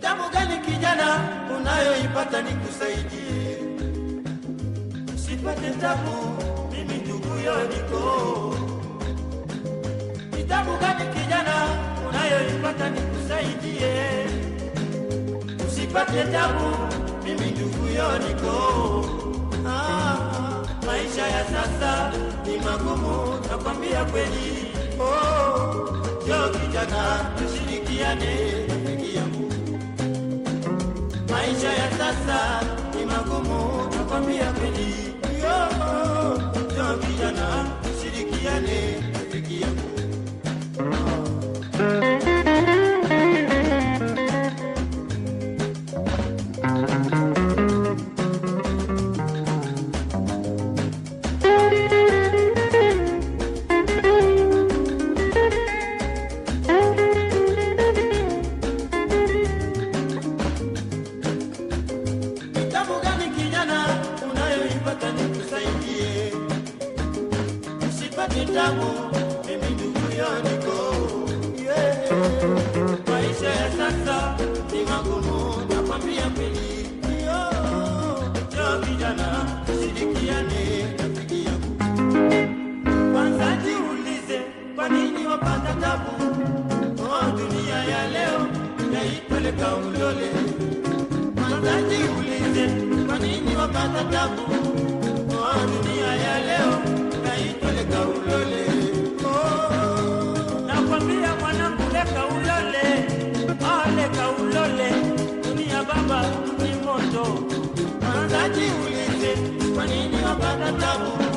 tabu gani kijana unayoipata nikusaidie? Usipate tabu, mimi ndugu niko. Kitabu gani kijana unayoipata nikusaidie? Usipate tabu, mimi ndugu niko. Ah, maisha ya sasa ni magumu, nakwambia kweli. Oh, jo kijana, tushirikiane rafiki yangu. Maisha ya sasa unayoipata nikusaidie? Usipate tabu, mimi ndugu yako. Maisha ya sasa ni magumu, nakwambia kweli. Yo, jo kijana, shirikiane rafiki yangu. Kwanza jiulize, kwa nini wapata tabu? Oh, dunia ya leo yaipeleka ulole kwanza jiulize, kwa nini wapata tabu? Nakwambia mwanangu, leka ulole, ah, leka ulole, dunia baba ni moto. kwanza jiulize, kwa nini wapata tabu?